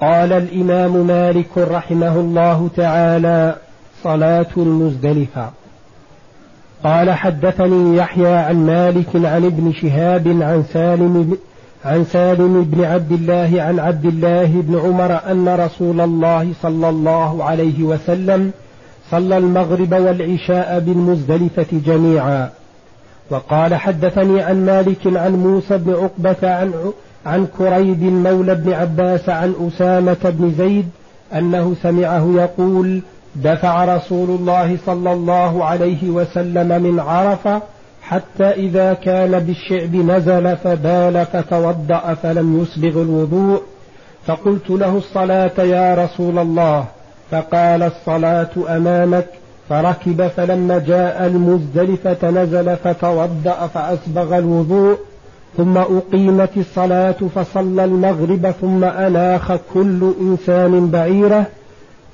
قال الإمام مالك رحمه الله تعالى صلاة المزدلفة. قال حدثني يحيى عن مالك عن ابن شهاب عن سالم عن سالم بن عبد الله عن عبد الله بن عمر أن رسول الله صلى الله عليه وسلم صلى المغرب والعشاء بالمزدلفة جميعا. وقال حدثني عن مالك عن موسى بن عقبة عن عن كريب مولى بن عباس عن أسامة بن زيد أنه سمعه يقول دفع رسول الله صلى الله عليه وسلم من عرفة حتى إذا كان بالشعب نزل فبال فتوضأ فلم يسبغ الوضوء فقلت له الصلاة يا رسول الله فقال الصلاة أمامك فركب فلما جاء المزدلفة نزل فتوضأ فأسبغ الوضوء ثم أقيمت الصلاة فصلى المغرب ثم أناخ كل إنسان بعيره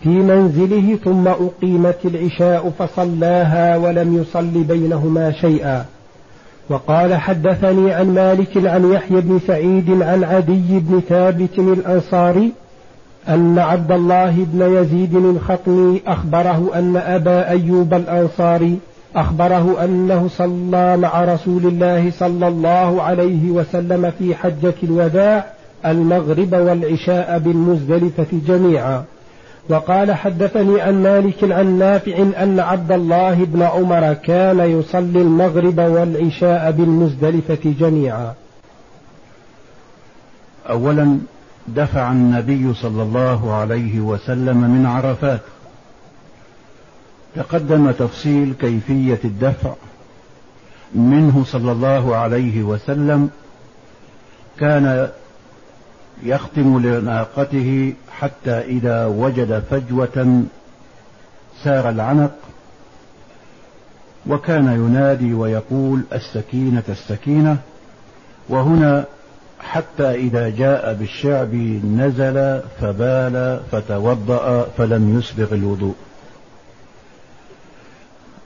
في منزله ثم أقيمت العشاء فصلاها ولم يصل بينهما شيئا. وقال حدثني عن مالك عن يحيى بن سعيد عن عدي بن ثابت الأنصاري أن عبد الله بن يزيد الخطمي أخبره أن أبا أيوب الأنصاري أخبره أنه صلى مع رسول الله صلى الله عليه وسلم في حجة الوداع المغرب والعشاء بالمزدلفة جميعا. وقال حدثني عن مالك عن نافع أن عبد الله بن عمر كان يصلي المغرب والعشاء بالمزدلفة جميعا. أولا دفع النبي صلى الله عليه وسلم من عرفات. تقدم تفصيل كيفية الدفع منه صلى الله عليه وسلم كان يختم لناقته حتى إذا وجد فجوة سار العنق وكان ينادي ويقول السكينة السكينة. وهنا حتى إذا جاء بالشعب نزل فبال فتوضأ فلم يسبغ الوضوء.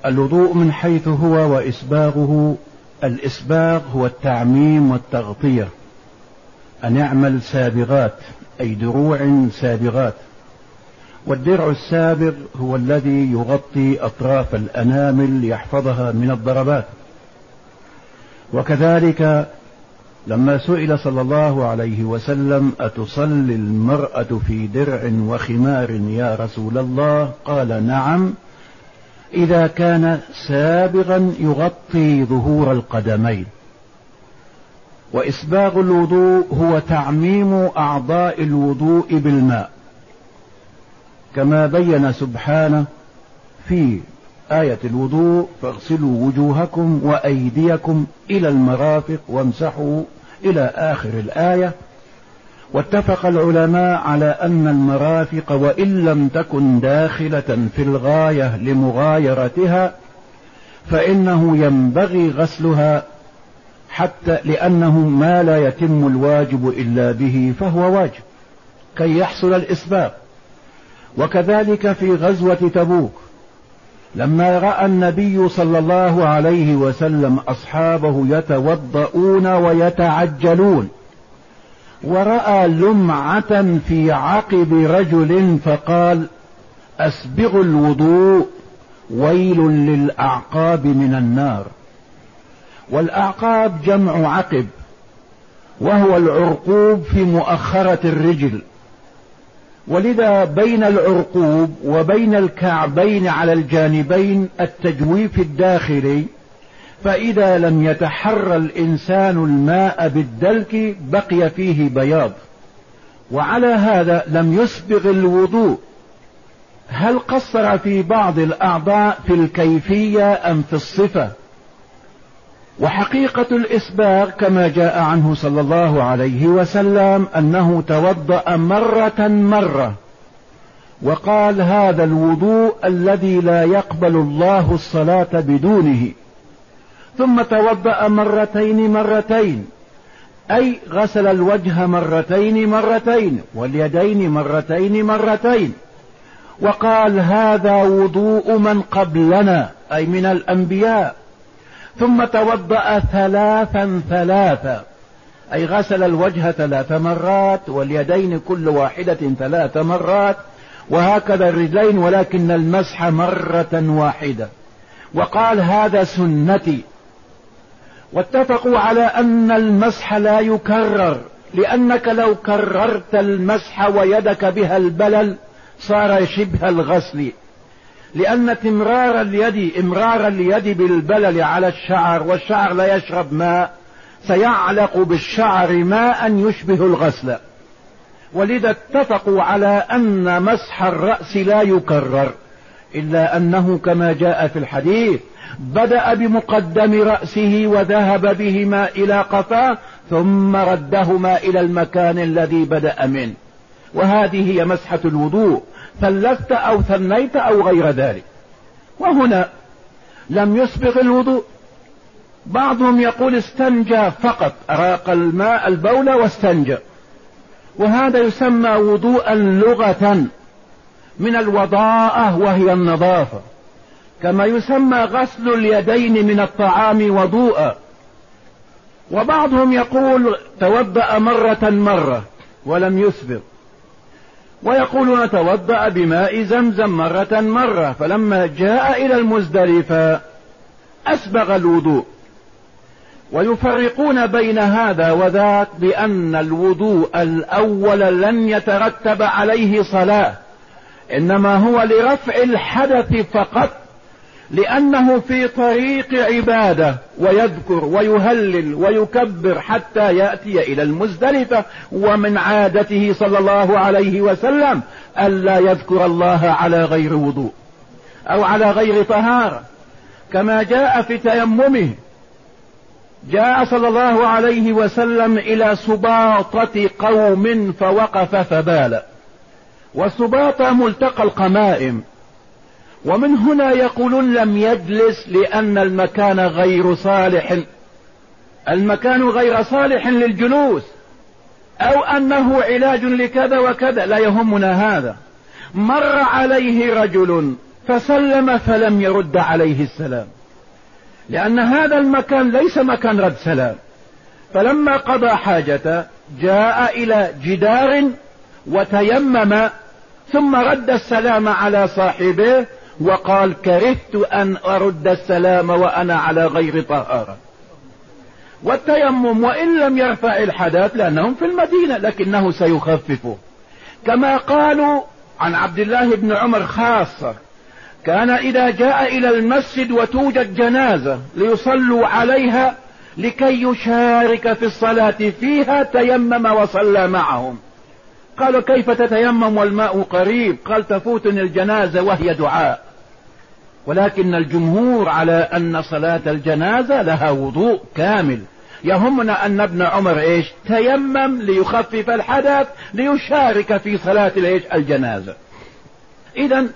الوضوء من حيث هو وإسباغه الإسباغ هو التعميم والتغطية. أن يعمل سابغات أي دروع سابغات. والدرع السابغ هو الذي يغطي أطراف الأنامل ليحفظها من الضربات. وكذلك لما سئل صلى الله عليه وسلم أتصلي المرأة في درع وخمار يا رسول الله؟ قال نعم. إذا كان سابغا يغطي ظهور القدمين. وإسباغ الوضوء هو تعميم أعضاء الوضوء بالماء. كما بين سبحانه في آية الوضوء فاغسلوا وجوهكم وأيديكم إلى المرافق وامسحوا إلى آخر الآية. واتفق العلماء على أن المرافق وإن لم تكن داخلة في الغاية لمغايرتها فإنه ينبغي غسلها حتى لأنه ما لا يتم الواجب إلا به فهو واجب كي يحصل الإسباب. وكذلك في غزوة تبوك لما رأى النبي صلى الله عليه وسلم أصحابه يتوضؤون ويتعجلون ورأى لمعة في عقب رجل فقال أسبغ الوضوء ويل للأعقاب من النار. والأعقاب جمع عقب وهو العرقوب في مؤخرة الرجل. ولذا بين العرقوب وبين الكعبين على الجانبين التجويف الداخلي فإذا لم يتحرى الإنسان الماء بالدلك بقي فيه بياض. وعلى هذا لم يسبغ الوضوء. هل قصر في بعض الأعضاء في الكيفية أم في الصفة؟ وحقيقة الإسباغ كما جاء عنه صلى الله عليه وسلم أنه توضأ مرة مرة. وقال هذا الوضوء الذي لا يقبل الله الصلاة بدونه. ثم توضأ مرتين مرتين. أي غسل الوجه مرتين مرتين واليدين مرتين مرتين. وقال هذا وضوء من قبلنا أي من الأنبياء. ثم توضأ ثلاثا ثلاثا أي غسل الوجه ثلاث مرات واليدين كل واحدة ثلاث مرات وهكذا الرجلين ولكن المسح مرة واحدة. وقال هذا سنتي واتفقوا على أن المسح لا يكرر لأنك لو كررت المسح ويدك بها البلل صار شبه الغسل. لأن تمرار اليد إمرار اليد بالبلل على الشعر والشعر لا يشرب ماء سيعلق بالشعر ماء يشبه الغسل. ولذا اتفقوا على أن مسح الرأس لا يكرر. إلا أنه كما جاء في الحديث بدأ بمقدم رأسه وذهب بهما إلى قفاه ثم ردهما إلى المكان الذي بدأ منه. وهذه هي مسحة الوضوء ثلثت أو ثنيت أو غير ذلك. وهنا لم يسبغ الوضوء. بعضهم يقول استنجى فقط أراق الماء البول واستنجى. وهذا يسمى وضوءا لغة. من الوضاءة وهي النظافة. كما يسمى غسل اليدين من الطعام وضوءا وبعضهم يقول توضأ مرة مرة ولم يسبغ ويقولون توضأ بماء زمزم مرة مرة فلما جاء إلى المزدلفة أسبغ الوضوء. ويفرقون بين هذا وذاك بأن الوضوء الأول لن يترتب عليه صلاة. إنما هو لرفع الحدث فقط لأنه في طريق عبادة ويذكر ويهلل ويكبر حتى يأتي إلى المزدلفة ومن عادته صلى الله عليه وسلم ألا يذكر الله على غير وضوء أو على غير طهارة كما جاء في تيممه. جاء صلى الله عليه وسلم إلى سباطة قوم فوقف فبال. والسباطة ملتقى القمائم. ومن هنا يقولون لم يجلس لأن المكان غير صالح. المكان غير صالح للجلوس. أو أنه علاج لكذا وكذا. لا يهمنا هذا. مر عليه رجل فسلم فلم يرد عليه السلام. لأن هذا المكان ليس مكان رد سلام. فلما قضى حاجته جاء إلى جدار وتيمم ثم رد السلام على صاحبه وقال كرهت أن أرد السلام وأنا على غير طهارة. والتيمم وإن لم يرفع الحدث لأنهم في المدينة لكنه سيخففه. كما قالوا عن عبد الله بن عمر خاصة كان إذا جاء إلى المسجد وتوجد جنازة ليصلوا عليها لكي يشارك في الصلاة فيها تيمم وصلى معهم. قالوا كيف تتيمم والماء قريب؟ قال تفوتني الجنازة وهي دعاء. ولكن الجمهور على أن صلاة الجنازة لها وضوء كامل. يهمنا أن ابن عمر إيش؟ تيمم ليخفف الحدث ليشارك في صلاة الإيش؟ الجنازة. إذا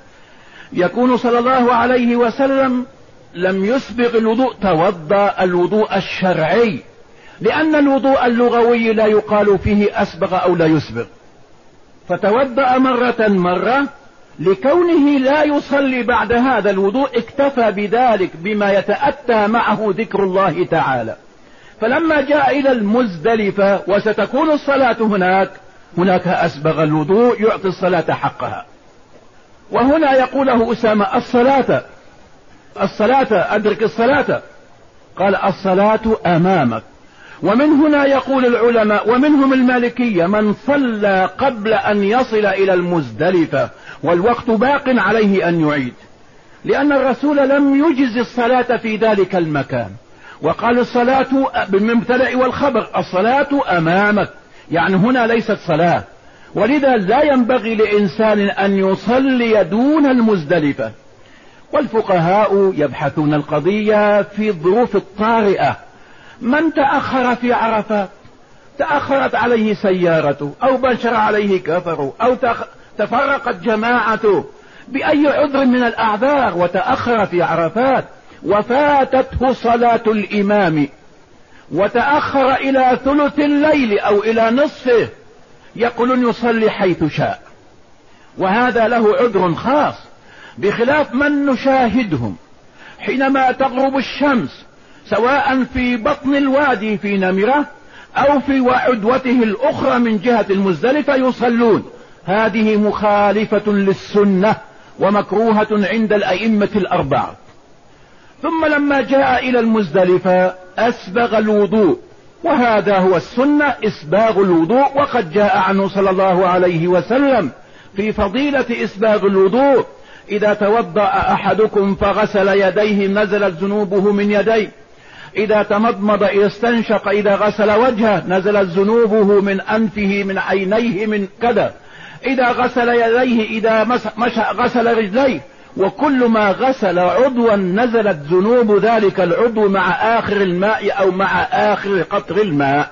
يكون صلى الله عليه وسلم لم يسبغ الوضوء توضأ الوضوء الشرعي لأن الوضوء اللغوي لا يقال فيه أسبغ أو لا يسبغ. فتوضأ مرة مرة لكونه لا يصلي بعد هذا الوضوء اكتفى بذلك بما يتأتى معه ذكر الله تعالى. فلما جاء إلى المزدلفة وستكون الصلاة هناك هناك أسبغ الوضوء يعطي الصلاة حقها. وهنا يقوله أسامة الصلاة الصلاة أدرك الصلاة. قال الصلاة أمامك. ومن هنا يقول العلماء ومنهم المالكية من صلى قبل أن يصل إلى المزدلفة والوقت باق عليه أن يعيد. لأن الرسول لم يجز الصلاة في ذلك المكان. وقال الصلاة بالمبتدأ والخبر الصلاة أمامك. يعني هنا ليست صلاة. ولذا لا ينبغي لإنسان أن يصلي دون المزدلفة. والفقهاء يبحثون القضية في الظروف الطارئة. من تأخر في عرفات تأخرت عليه سيارته أو بشر عليه كفر أو تفرقت جماعته بأي عذر من الأعذار وتأخر في عرفات. وفاتته صلاة الإمام. وتأخر إلى ثلث الليل أو إلى نصفه. يقولون يصلي حيث شاء. وهذا له عذر خاص. بخلاف من نشاهدهم. حينما تغرب الشمس سواء في بطن الوادي في نمرة أو في وعدوته الأخرى من جهة المزدلفة يصلون. هذه مخالفة للسنة ومكروهة عند الأئمة الأربعة. ثم لما جاء إلى المزدلفة أسبغ الوضوء وهذا هو السنة إسباغ الوضوء وقد جاء عنه صلى الله عليه وسلم في فضيلة إسباغ الوضوء إذا توضأ أحدكم فغسل يديه نزلت ذنوبه من يديه. إذا تمضمض إذا استنشق إذا غسل وجهه نزلت ذنوبه من أنفه من عينيه من كذا. إذا غسل يديه إذا مش غسل رجليه. وكل ما غسل عضوا نزلت ذنوب ذلك العضو مع آخر الماء أو مع آخر قطر الماء.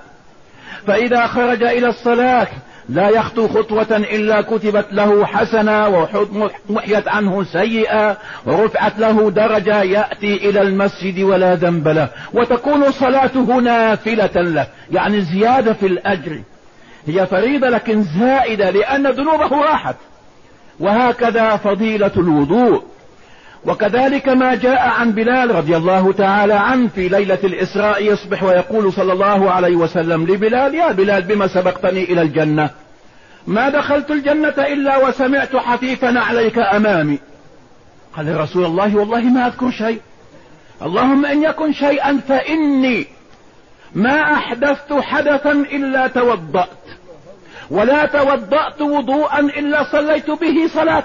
فإذا خرج إلى الصلاة لا يخطو خطوة إلا كتبت له حسنة ومحيت عنه سيئة ورفعت له درجة يأتي إلى المسجد ولا ذنب له. وتكون صلاته نافلة له. يعني زيادة في الأجر. هي فريضة لكن زائدة لأن ذنوبه راحت. وهكذا فضيلة الوضوء. وكذلك ما جاء عن بلال رضي الله تعالى عنه في ليلة الإسراء يصبح ويقول صلى الله عليه وسلم لبلال يا بلال بما سبقتني إلى الجنة؟ ما دخلت الجنة إلا وسمعت حفيفا عليك أمامي. قال يا رسول الله والله ما أذكر شيء. اللهم إن يكن شيئا فإني ما أحدثت حدثا إلا توضأت ولا توضأت وضوءا إلا صليت به صلاة.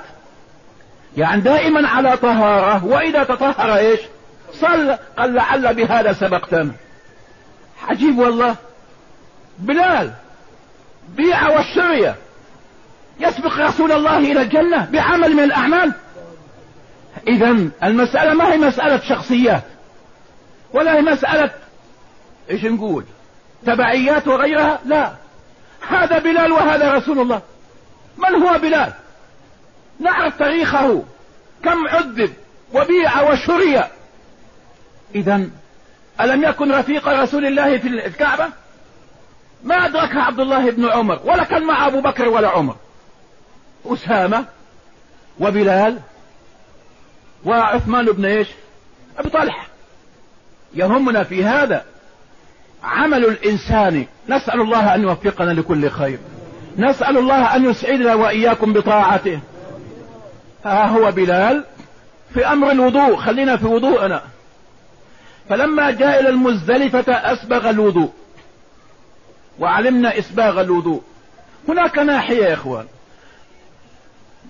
يعني دائما على طهارة وإذا تطهر إيش؟ صلى قال لعل بهذا سبقتنا عجيب والله. بلال بيع والشرية. يسبق رسول الله إلى الجنة بعمل من الأعمال. إذا المسألة ما هي مسألة شخصيات ولا هي مسألة إيش نقول؟ تبعيات وغيرها؟ لا. هذا بلال وهذا رسول الله. من هو بلال؟ نعرف تاريخه. كم عذب وبيع وشري. اذا ألم يكن رفيق رسول الله في الكعبة؟ ما ادركها عبد الله بن عمر ولا كان مع أبو بكر ولا عمر. أسامة وبلال وعثمان بن إيش؟ ابو طلحة. يهمنا في هذا عمل الإنسان. نسأل الله أن يوفقنا لكل خير. نسأل الله أن يسعدنا وإياكم بطاعته. ها هو بلال في أمر الوضوء. خلينا في وضوءنا فلما جاء إلى المزدلفة أسبغ الوضوء. وعلمنا إسباغ الوضوء. هناك ناحية يا إخوان.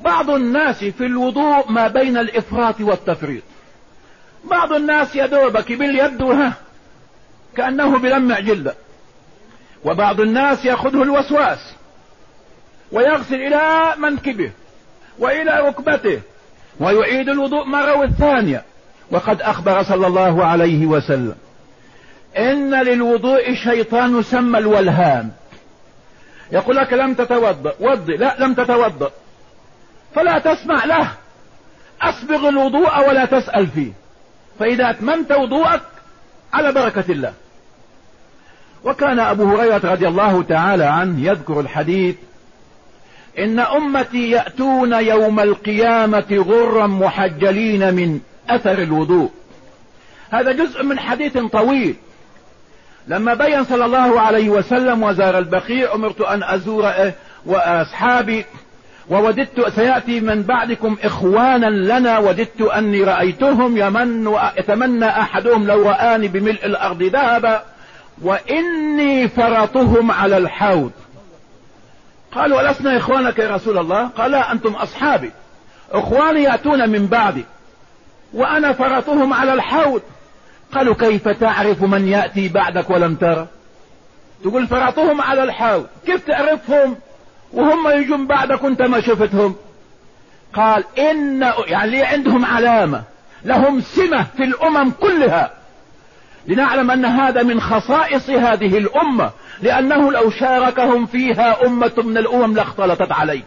بعض الناس في الوضوء ما بين الإفراط والتفريط. بعض الناس يدوبك باليد ها كأنه بلمع جلدة. وبعض الناس يأخذه الوسواس. ويغسل إلى منكبه. وإلى ركبته ويعيد الوضوء مرة والثانية وقد أخبر صلى الله عليه وسلم إن للوضوء شيطان يسمى الولهان يقول لك لم تتوضأ وضي لا لم تتوضأ. فلا تسمع له. أسبغ الوضوء ولا تسأل فيه. فإذا أتممت وضوءك على بركة الله. وكان أبو هريرة رضي الله تعالى عنه يذكر الحديث إن أمتي يأتون يوم القيامة غرا محجلين من أثر الوضوء. هذا جزء من حديث طويل. لما بين صلى الله عليه وسلم وزار البقيع أمرت أن أزور وأصحابي. ووددت سيأتي من بعدكم إخوانا لنا. وددت أني رأيتهم يمن ويتمنى أحدهم لو رآني بملء الأرض ذهبا. وإني فرطهم على الحوض. قالوا ألسنا إخوانك يا رسول الله؟ قال لا أنتم أصحابي. إخواني يأتون من بعدي. وأنا فرطهم على الحوض. قالوا كيف تعرف من يأتي بعدك ولم ترى تقول فرطهم على الحوض. كيف تعرفهم وهم يجون بعدك وأنت ما شفتهم؟ قال إن يعني عندهم علامة. لهم سمة في الأمم كلها. لنعلم أن هذا من خصائص هذه الأمة لأنه لو شاركهم فيها أمة من الأمم لاختلطت عليه.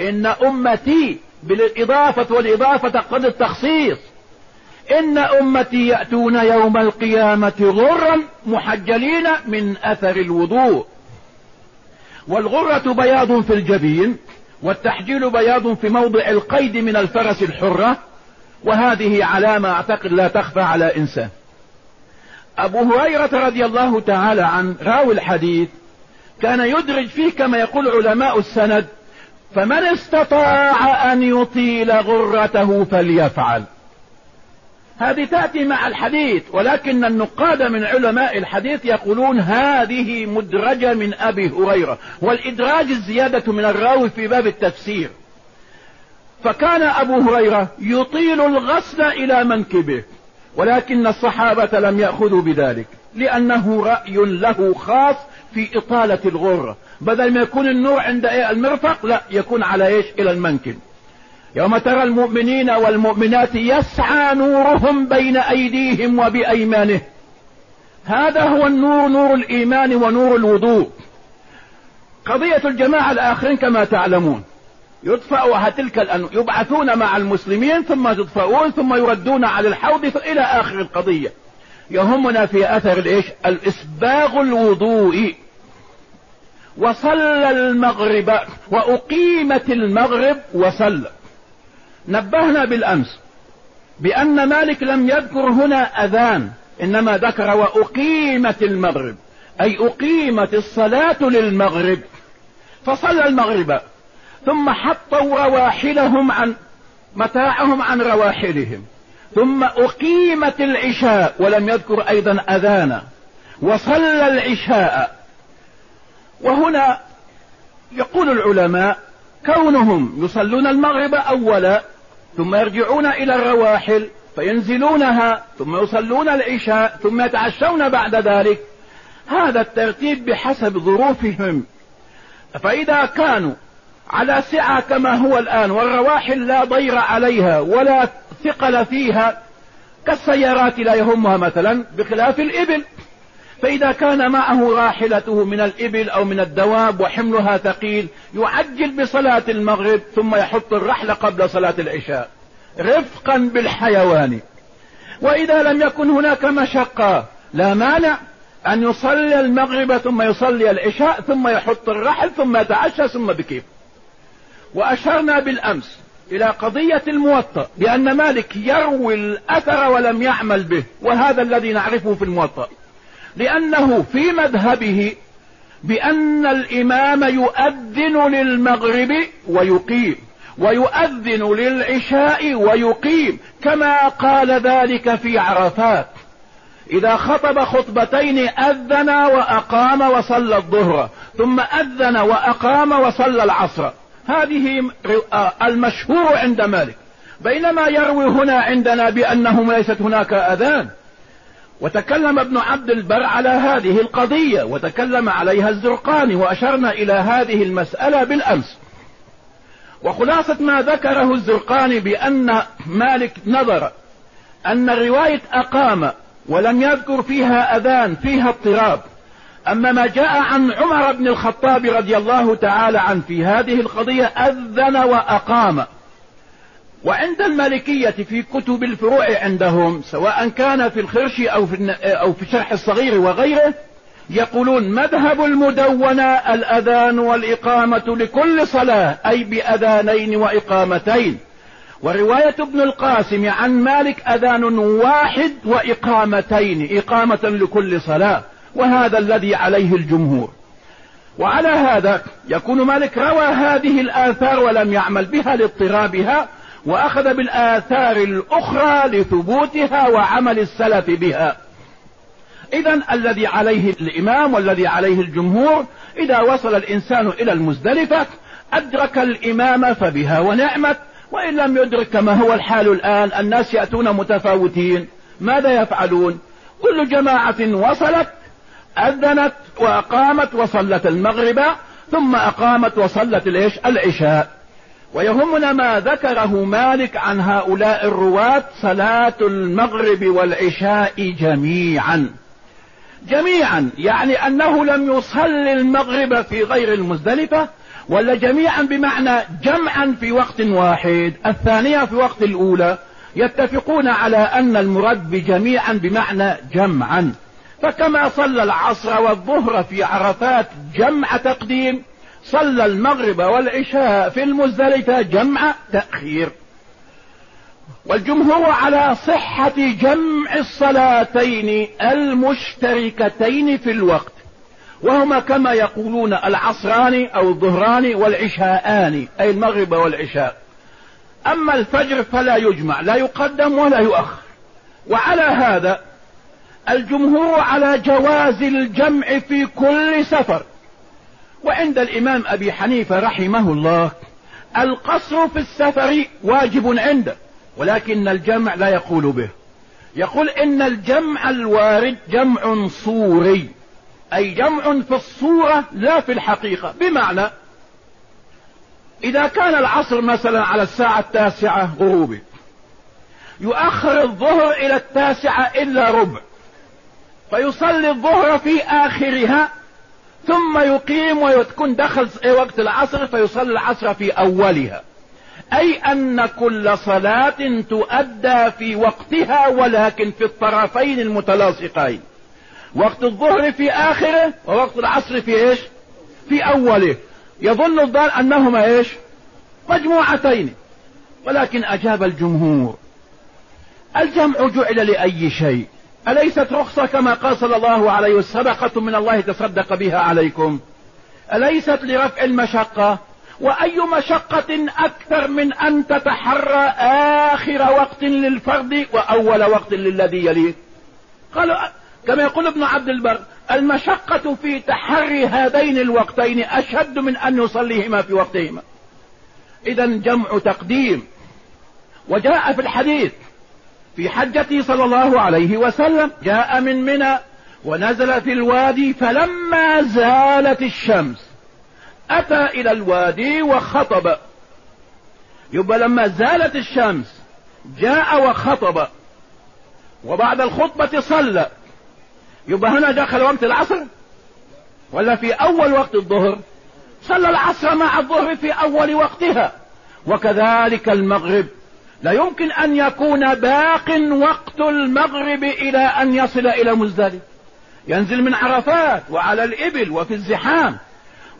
إن أمتي بالإضافة والإضافة تقتضي التخصيص. إن أمتي يأتون يوم القيامة غرا محجلين من أثر الوضوء. والغرة بياض في الجبين والتحجيل بياض في موضع القيد من الفرس الحرة وهذه علامة أعتقد لا تخفى على إنسان. أبو هريرة رضي الله تعالى عن راوي الحديث كان يدرج فيه كما يقول علماء السند فمن استطاع أن يطيل غرته فليفعل. هذه تأتي مع الحديث ولكن النقاد من علماء الحديث يقولون هذه مدرجة من أبي هريرة والإدراج الزيادة من الراوي في باب التفسير. فكان أبو هريرة يطيل الغسل إلى منكبه. ولكن الصحابة لم يأخذوا بذلك لأنه رأي له خاص في إطالة الغرة. بدل ما يكون النور عند المرفق لا يكون على إيش؟ إلى المنكب يوم ترى المؤمنين والمؤمنات يسعى نورهم بين أيديهم وبأيمانه. هذا هو النور نور الإيمان ونور الوضوء. قضية الجماعة الآخرين كما تعلمون. يطفأ تلك الأنوار يبعثون مع المسلمين ثم يطفئون ثم يردون على الحوض إلى آخر القضية. يهمنا في أثر الإيش؟ الإسباغ الوضوء. وصلى المغرب وأقيمت المغرب وصلى. نبهنا بالأمس بأن مالك لم يذكر هنا أذان إنما ذكر وأقيمت المغرب أي أقيمت الصلاة للمغرب. فصلى المغرب. ثم حطوا رواحلهم عن متاعهم عن رواحلهم. ثم أقيمت العشاء ولم يذكر أيضا أذانا. وصلى العشاء. وهنا يقول العلماء كونهم يصلون المغرب أولا ثم يرجعون إلى الرواحل فينزلونها ثم يصلون العشاء ثم يتعشون بعد ذلك. هذا الترتيب بحسب ظروفهم. فإذا كانوا على سعة كما هو الآن والرواحل لا ضير عليها ولا ثقل فيها. كالسيارات لا يهمها مثلا بخلاف الإبل. فإذا كان معه راحلته من الإبل أو من الدواب وحملها ثقيل يعجل بصلاة المغرب ثم يحط الرحلة قبل صلاة العشاء. رفقا بالحيوان. وإذا لم يكن هناك مشقة لا مانع أن يصلي المغرب ثم يصلي العشاء ثم يحط الرحل ثم يتعشى ثم بكيف. وأشرنا بالأمس إلى قضية الموطأ بأن مالك يروي الأثر ولم يعمل به وهذا الذي نعرفه في الموطأ. لأنه في مذهبه بأن الإمام يؤذن للمغرب ويقيم ويؤذن للعشاء ويقيم كما قال ذلك في عرفات. إذا خطب خطبتين أذن وأقام وصلى الظهر ثم أذن وأقام وصلى العصر. هذه المشهور عند مالك. بينما يروي هنا عندنا بأنه ليست هناك أذان. وتكلم ابن عبد البر على هذه القضية وتكلم عليها الزرقاني وأشرنا إلى هذه المسألة بالأمس. وخلاصة ما ذكره الزرقاني بأن مالك نظر أن رواية أقام ولم يذكر فيها أذان فيها اضطراب. أما ما جاء عن عمر بن الخطاب رضي الله تعالى عنه في هذه القضية أذن وأقام. وعند المالكية في كتب الفروع عندهم سواء كان في الخرش أو في, أو في شرح الصغير وغيره يقولون مذهب المدونة الأذان والإقامة لكل صلاة أي بأذانين وإقامتين. ورواية ابن القاسم عن مالك أذان واحد وإقامتين إقامة لكل صلاة. وهذا الذي عليه الجمهور. وعلى هذا يكون مالك روى هذه الآثار ولم يعمل بها لاضطرابها وأخذ بالآثار الأخرى لثبوتها وعمل السلف بها. إذا الذي عليه الإمام والذي عليه الجمهور إذا وصل الإنسان إلى المزدلفة أدرك الإمام فبها ونعمت وإن لم يدرك كما هو الحال الآن الناس يأتون متفاوتين. ماذا يفعلون؟ كل جماعة وصلت أذنت وأقامت وصلت المغرب ثم أقامت وصلت الإيش؟ العشاء. ويهمنا ما ذكره مالك عن هؤلاء الرواة صلاة المغرب والعشاء جميعا. جميعا يعني أنه لم يصلي المغرب في غير المزدلفة ولا جميعا بمعنى جمعا في وقت واحد. الثانية في وقت الأولى يتفقون على أن المرد بجميعا بمعنى جمعا. فكما صلى العصر والظهر في عرفات جمع تقديم صلى المغرب والعشاء في المزدلفة جمع تأخير. والجمهور على صحة جمع الصلاتين المشتركتين في الوقت وهما كما يقولون العصران أو الظهران والعشاءان أي المغرب والعشاء. أما الفجر فلا يجمع لا يقدم ولا يؤخر. وعلى هذا الجمهور على جواز الجمع في كل سفر. وعند الإمام أبي حنيفة رحمه الله القصر في السفر واجب عنده ولكن الجمع لا يقول به. يقول إن الجمع الوارد جمع صوري أي جمع في الصورة لا في الحقيقة. بمعنى إذا كان العصر مثلا على الساعة التاسعة غروبي يؤخر الظهر إلى التاسعة إلا ربع. فيصلي الظهر في آخرها ثم يقيم ويكون دخل وقت العصر فيصلي العصر في أولها. أي أن كل صلاة تؤدى في وقتها ولكن في الطرفين المتلاصقين. وقت الظهر في آخره ووقت العصر في إيش؟ في أوله. يظن الضال أنهما إيش؟ مجموعتين. ولكن أجاب الجمهور الجمع جعل لأي شيء. أليست رخصة كما قال صلى الله عليه وسلم؟ صدقة من الله تصدق بها عليكم. أليست لرفع المشقة؟ وأي مشقة أكثر من أن تتحرى آخر وقت للفرد وأول وقت للذي يليه؟ قالوا كما يقول ابن عبد البر المشقة في تحري هذين الوقتين أشد من أن يصليهما في وقتهما. اذا جمع تقديم. وجاء في الحديث في حجته صلى الله عليه وسلم جاء من منى ونزل في الوادي فلما زالت الشمس أتى إلى الوادي وخطب. يبقى لما زالت الشمس جاء وخطب. وبعد الخطبة صلى. يبقى هنا دخل وقت العصر؟ ولا في أول وقت الظهر؟ صلى العصر مع الظهر في أول وقتها. وكذلك المغرب. لا يمكن أن يكون باق وقت المغرب إلى أن يصل إلى مزدلف ينزل من عرفات وعلى الإبل وفي الزحام.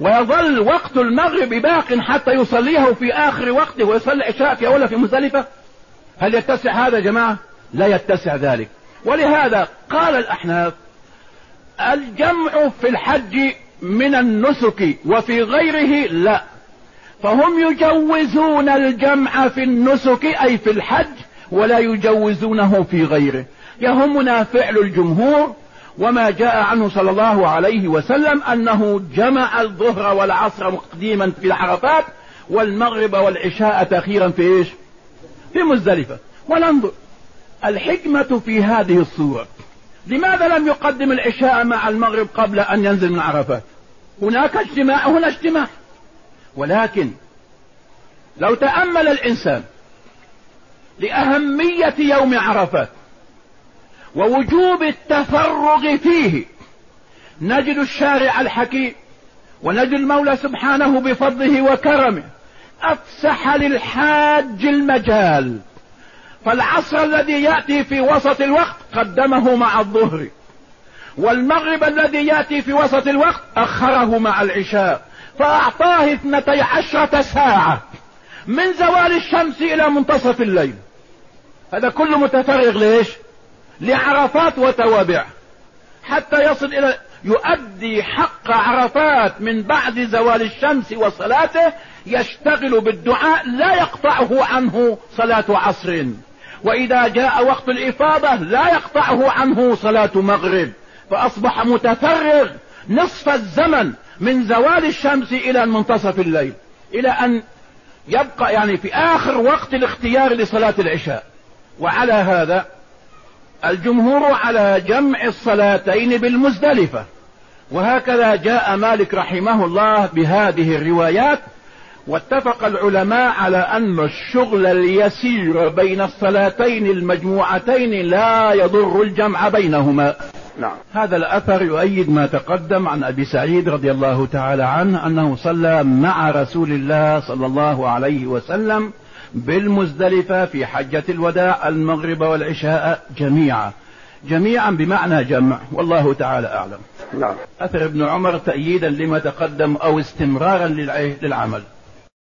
ويظل وقت المغرب باق حتى يصليه في آخر وقته ويصلي العشاء في اولى في مزدلفة. هل يتسع هذا يا جماعة؟ لا يتسع ذلك. ولهذا قال الأحناف الجمع في الحج من النسك وفي غيره لا. فهم يجوزون الجمع في النسك أي في الحج ولا يجوزونه في غيره. يهمنا فعل الجمهور وما جاء عنه صلى الله عليه وسلم أنه جمع الظهر والعصر مقديما في العرفات والمغرب والعشاء تأخيرا في إيش؟ في مزدلفة. وننظر. الحكمة في هذه الصورة لماذا لم يقدم العشاء مع المغرب قبل أن ينزل من عرفات؟ هناك اجتماع هنا اجتماع. ولكن لو تأمل الإنسان لأهمية يوم عرفات ووجوب التفرغ فيه نجد الشارع الحكيم ونجد المولى سبحانه بفضله وكرمه أفسح للحاج المجال. فالعصر الذي يأتي في وسط الوقت قدمه مع الظهر والمغرب الذي يأتي في وسط الوقت أخره مع العشاء. فأعطاه اثنتي عشرة ساعة من زوال الشمس إلى منتصف الليل. هذا كله متفرغ ليش؟ لعرفات وتوابع. حتى يصل إلى يؤدي حق عرفات من بعد زوال الشمس وصلاته يشتغل بالدعاء لا يقطعه عنه صلاة عصر. وإذا جاء وقت الإفاضة لا يقطعه عنه صلاة مغرب. فأصبح متفرغ نصف الزمن من زوال الشمس إلى منتصف الليل إلى أن يبقى يعني في آخر وقت الاختيار لصلاة العشاء. وعلى هذا الجمهور على جمع الصلاتين بالمزدلفة. وهكذا جاء مالك رحمه الله بهذه الروايات واتفق العلماء على أن الشغل اليسير بين الصلاتين المجموعتين لا يضر الجمع بينهما. نعم. هذا الأثر يؤيد ما تقدم عن أبي سعيد رضي الله تعالى عنه أنه صلى مع رسول الله صلى الله عليه وسلم بالمزدلفة في حجة الوداع المغرب والعشاء جميعا. جميعا بمعنى جمع والله تعالى أعلم. نعم. أثر ابن عمر تأييدا لما تقدم أو استمرارا للعمل.